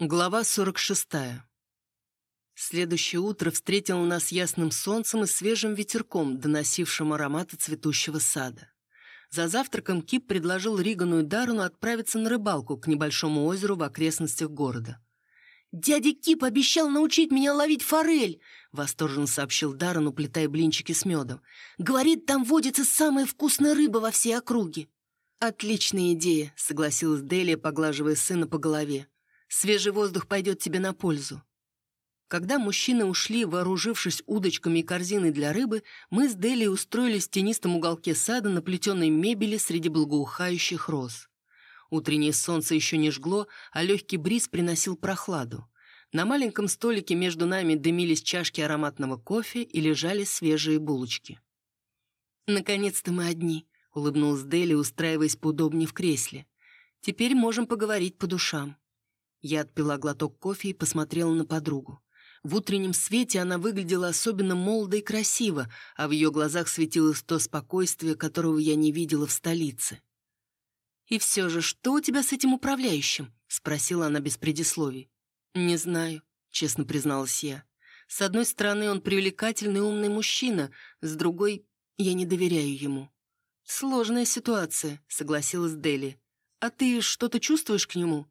Глава 46. Следующее утро встретило нас ясным солнцем и свежим ветерком, доносившим ароматы цветущего сада. За завтраком Кип предложил Ригану и Даруну отправиться на рыбалку к небольшому озеру в окрестностях города. «Дядя Кип обещал научить меня ловить форель!» — восторженно сообщил Даррен, уплетая блинчики с медом. «Говорит, там водится самая вкусная рыба во всей округе!» «Отличная идея!» — согласилась Делия, поглаживая сына по голове. Свежий воздух пойдет тебе на пользу. Когда мужчины ушли, вооружившись удочками и корзиной для рыбы, мы с Дели устроились в тенистом уголке сада на плетеной мебели среди благоухающих роз. Утреннее солнце еще не жгло, а легкий бриз приносил прохладу. На маленьком столике между нами дымились чашки ароматного кофе и лежали свежие булочки. «Наконец-то мы одни», — улыбнулась Дели, устраиваясь поудобнее в кресле. «Теперь можем поговорить по душам». Я отпила глоток кофе и посмотрела на подругу. В утреннем свете она выглядела особенно молодо и красиво, а в ее глазах светилось то спокойствие, которого я не видела в столице. «И все же, что у тебя с этим управляющим?» — спросила она без предисловий. «Не знаю», — честно призналась я. «С одной стороны, он привлекательный умный мужчина, с другой — я не доверяю ему». «Сложная ситуация», — согласилась Дели. «А ты что-то чувствуешь к нему?»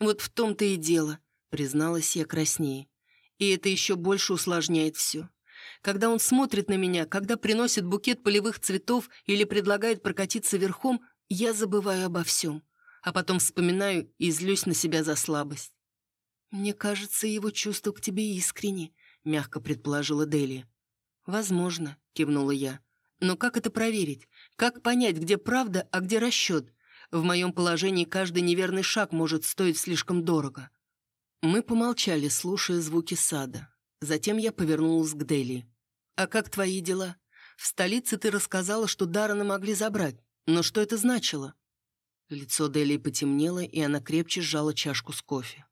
«Вот в том-то и дело», — призналась я краснее. «И это еще больше усложняет все. Когда он смотрит на меня, когда приносит букет полевых цветов или предлагает прокатиться верхом, я забываю обо всем, а потом вспоминаю и злюсь на себя за слабость». «Мне кажется, его чувство к тебе искренне», — мягко предположила Дели. «Возможно», — кивнула я. «Но как это проверить? Как понять, где правда, а где расчет? В моем положении каждый неверный шаг может стоить слишком дорого. Мы помолчали, слушая звуки сада. Затем я повернулась к Дели. «А как твои дела? В столице ты рассказала, что Даррена могли забрать. Но что это значило?» Лицо Дели потемнело, и она крепче сжала чашку с кофе.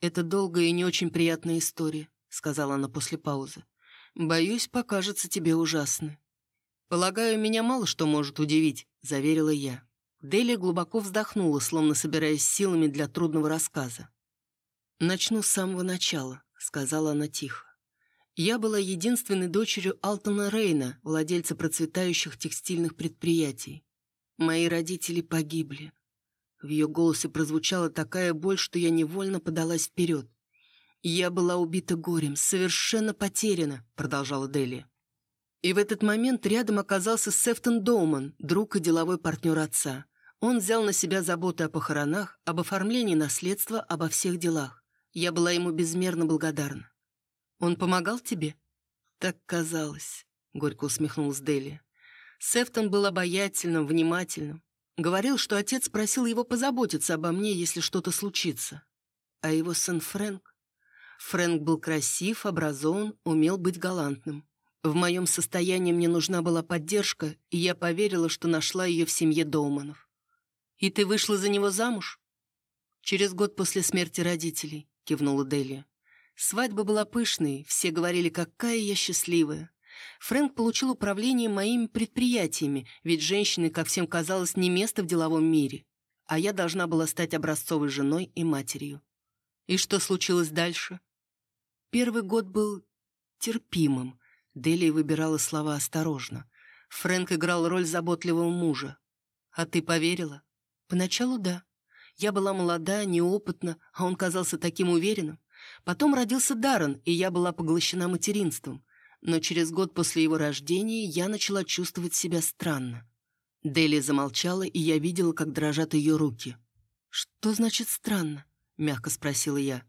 «Это долгая и не очень приятная история», — сказала она после паузы. «Боюсь, покажется тебе ужасно». «Полагаю, меня мало что может удивить», — заверила я. Делия глубоко вздохнула, словно собираясь силами для трудного рассказа. «Начну с самого начала», — сказала она тихо. «Я была единственной дочерью Алтона Рейна, владельца процветающих текстильных предприятий. Мои родители погибли». В ее голосе прозвучала такая боль, что я невольно подалась вперед. «Я была убита горем, совершенно потеряна», — продолжала Делия. И в этот момент рядом оказался Сефтон Доуман, друг и деловой партнер отца. Он взял на себя заботы о похоронах, об оформлении наследства, обо всех делах. Я была ему безмерно благодарна. «Он помогал тебе?» «Так казалось», — горько усмехнулась Дели. Сефтон был обаятельным, внимательным. Говорил, что отец просил его позаботиться обо мне, если что-то случится. А его сын Фрэнк? Фрэнк был красив, образован, умел быть галантным. В моем состоянии мне нужна была поддержка, и я поверила, что нашла ее в семье Доуманов. «И ты вышла за него замуж?» «Через год после смерти родителей», — кивнула Делия. «Свадьба была пышной, все говорили, какая я счастливая. Фрэнк получил управление моими предприятиями, ведь женщины, как всем казалось, не место в деловом мире. А я должна была стать образцовой женой и матерью. И что случилось дальше? Первый год был терпимым. Делия выбирала слова осторожно. Фрэнк играл роль заботливого мужа. А ты поверила? Поначалу да. Я была молода, неопытна, а он казался таким уверенным. Потом родился Даррен, и я была поглощена материнством. Но через год после его рождения я начала чувствовать себя странно. Дели замолчала, и я видела, как дрожат ее руки. «Что значит странно?» — мягко спросила я.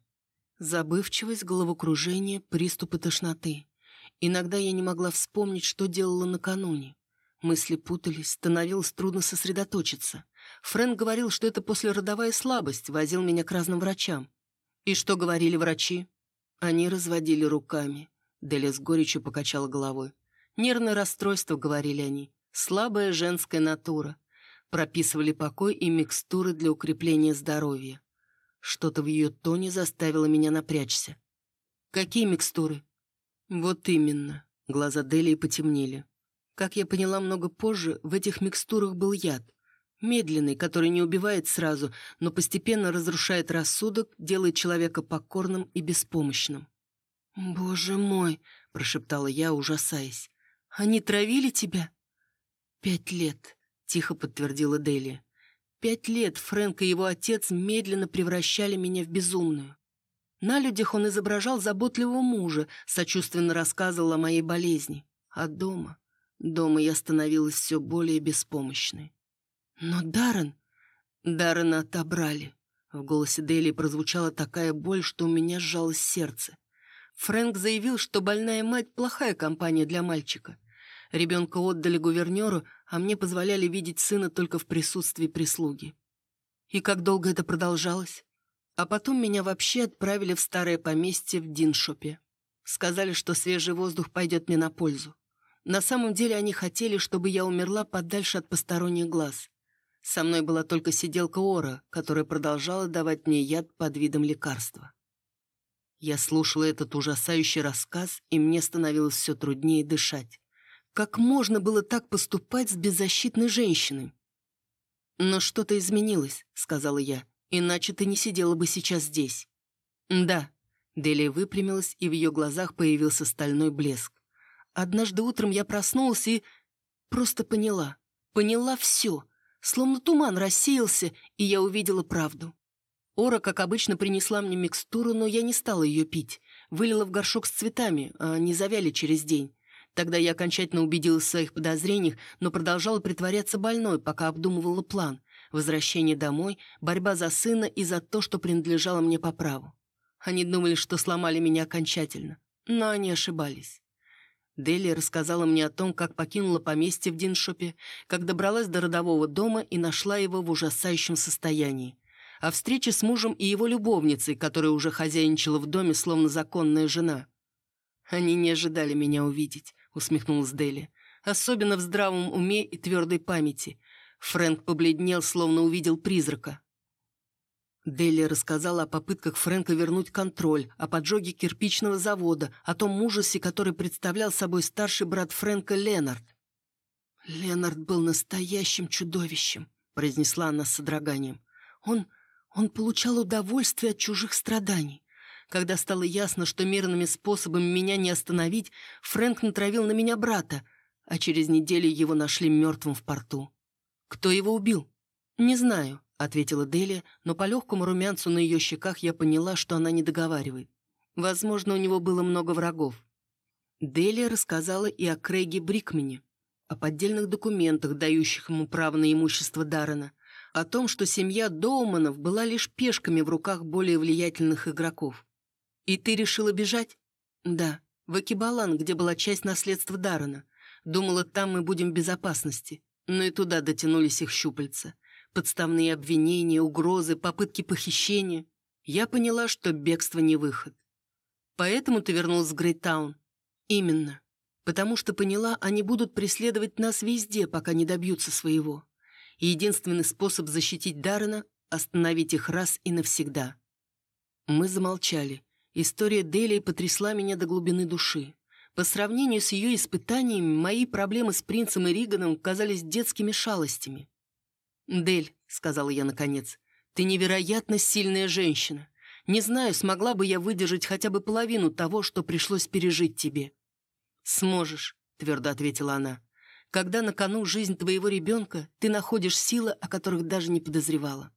Забывчивость, головокружение, приступы тошноты. Иногда я не могла вспомнить, что делала накануне. Мысли путались, становилось трудно сосредоточиться. Фрэнк говорил, что это послеродовая слабость, возил меня к разным врачам. И что говорили врачи? Они разводили руками. Деля с горечью покачала головой. Нервное расстройство, говорили они. Слабая женская натура. Прописывали покой и микстуры для укрепления здоровья. Что-то в ее тоне заставило меня напрячься. «Какие микстуры?» «Вот именно». Глаза Делии потемнели. Как я поняла много позже, в этих микстурах был яд. Медленный, который не убивает сразу, но постепенно разрушает рассудок, делает человека покорным и беспомощным. «Боже мой!» — прошептала я, ужасаясь. «Они травили тебя?» «Пять лет», — тихо подтвердила Дели. «Пять лет Фрэнк и его отец медленно превращали меня в безумную. На людях он изображал заботливого мужа, сочувственно рассказывал о моей болезни. А дома... Дома я становилась все более беспомощной. Но Даррен... Даррена отобрали. В голосе Дели прозвучала такая боль, что у меня сжалось сердце. Фрэнк заявил, что больная мать – плохая компания для мальчика. Ребенка отдали гувернеру, а мне позволяли видеть сына только в присутствии прислуги. И как долго это продолжалось? А потом меня вообще отправили в старое поместье в Диншопе. Сказали, что свежий воздух пойдет мне на пользу. На самом деле они хотели, чтобы я умерла подальше от посторонних глаз. Со мной была только сиделка Ора, которая продолжала давать мне яд под видом лекарства. Я слушала этот ужасающий рассказ, и мне становилось все труднее дышать. Как можно было так поступать с беззащитной женщиной? «Но что-то изменилось», — сказала я, — «иначе ты не сидела бы сейчас здесь». «Да». Делия выпрямилась, и в ее глазах появился стальной блеск. Однажды утром я проснулась и просто поняла. Поняла все. Словно туман рассеялся, и я увидела правду. Ора, как обычно, принесла мне микстуру, но я не стала ее пить. Вылила в горшок с цветами, а они завяли через день. Тогда я окончательно убедилась в своих подозрениях, но продолжала притворяться больной, пока обдумывала план. Возвращение домой, борьба за сына и за то, что принадлежало мне по праву. Они думали, что сломали меня окончательно. Но они ошибались. Дели рассказала мне о том, как покинула поместье в Диншопе, как добралась до родового дома и нашла его в ужасающем состоянии о встрече с мужем и его любовницей, которая уже хозяйничала в доме, словно законная жена. «Они не ожидали меня увидеть», — усмехнулась Дели. «Особенно в здравом уме и твердой памяти. Фрэнк побледнел, словно увидел призрака». Дели рассказала о попытках Фрэнка вернуть контроль, о поджоге кирпичного завода, о том ужасе, который представлял собой старший брат Фрэнка Ленард. «Ленард был настоящим чудовищем», — произнесла она с содроганием. «Он он получал удовольствие от чужих страданий. Когда стало ясно, что мирными способами меня не остановить, Фрэнк натравил на меня брата, а через неделю его нашли мертвым в порту. Кто его убил? Не знаю, ответила Делия, но по легкому румянцу на ее щеках я поняла, что она не договаривает. Возможно, у него было много врагов. Делия рассказала и о Крейге Брикмене, о поддельных документах, дающих ему право на имущество Даррена, о том, что семья Доуманов была лишь пешками в руках более влиятельных игроков. «И ты решила бежать?» «Да, в Акибалан, где была часть наследства Даррена. Думала, там мы будем в безопасности. Но и туда дотянулись их щупальца. Подставные обвинения, угрозы, попытки похищения. Я поняла, что бегство не выход. Поэтому ты вернулась в Грейтаун?» «Именно. Потому что поняла, они будут преследовать нас везде, пока не добьются своего и единственный способ защитить Даррена — остановить их раз и навсегда. Мы замолчали. История Делии потрясла меня до глубины души. По сравнению с ее испытаниями, мои проблемы с принцем и Риганом казались детскими шалостями. «Дель», — сказала я наконец, — «ты невероятно сильная женщина. Не знаю, смогла бы я выдержать хотя бы половину того, что пришлось пережить тебе». «Сможешь», — твердо ответила она когда на кону жизнь твоего ребенка, ты находишь силы, о которых даже не подозревала.